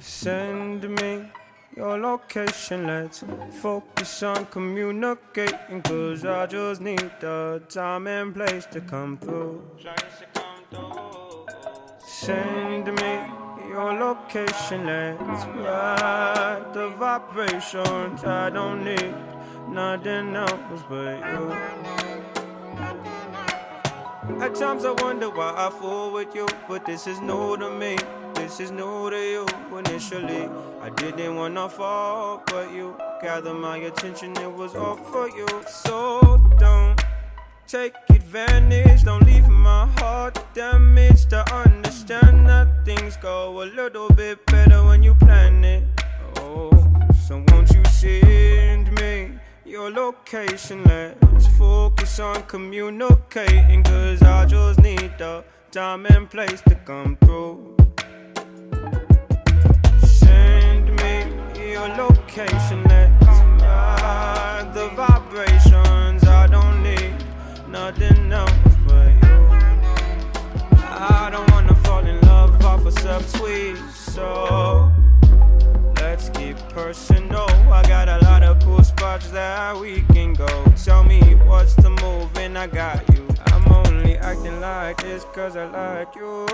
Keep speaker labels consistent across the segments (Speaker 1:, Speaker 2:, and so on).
Speaker 1: Send me your location, let's focus on communicating. Cause I just need the time and place to come through. Send me your location, let's ride the vibrations. I don't need nothing else but you. At times I wonder why I fool with you, but this is new to me. This is new to you. Initially, I didn't wanna fall, but you gathered my attention. It was all for you. So don't take advantage. Don't leave my heart damaged. To understand go a little bit better when you plan it. Oh, so won't you send me your location? Let's focus on communicating. Cause I just need the time and place to come through. Send me your location. Personal. I got a lot of cool spots that we can go. Tell me what's the move, and I got you. I'm only acting like this cause I like you.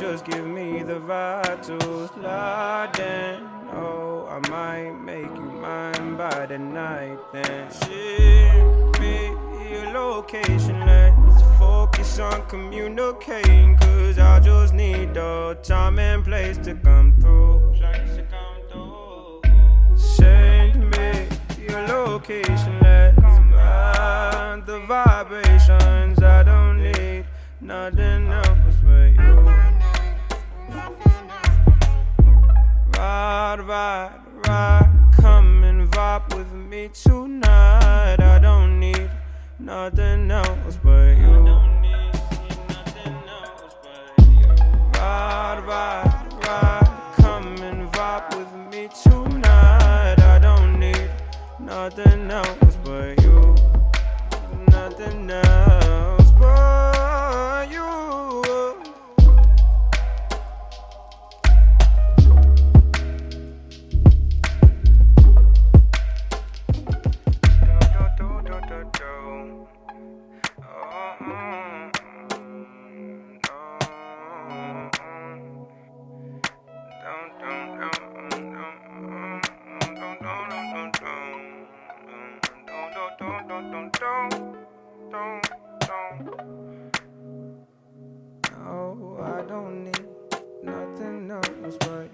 Speaker 1: Just give me the vibe to slide in. Oh, I might make you mine by the night then. Ship me your location, let's focus on communicating. Cause I just need the time and place to come through. Send me your location, let's ride the vibrations. I don't need nothing else but you. Ride, ride, ride, come and vibe with me tonight. I don't need nothing else but you. Ride, ride, ride, come and vibe with me tonight. Need nothing else but you. Nothing else No, I don't need nothing else but